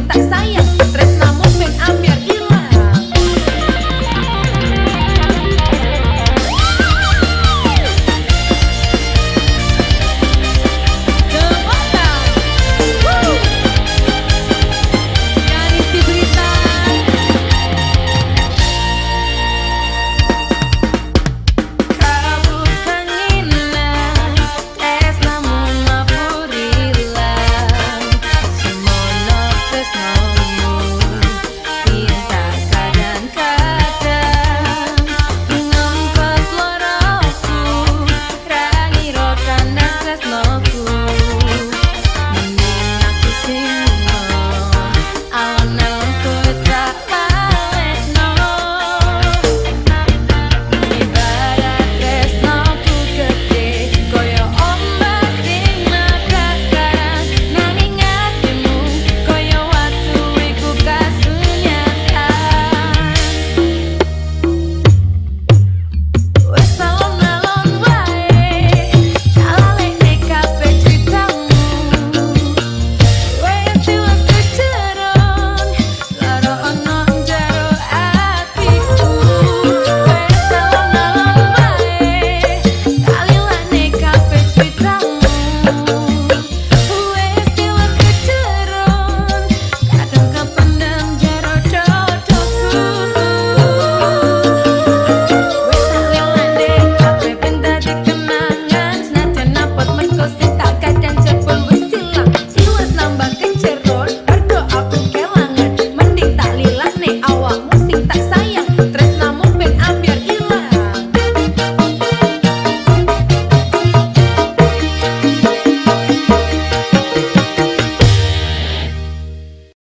tá saindo.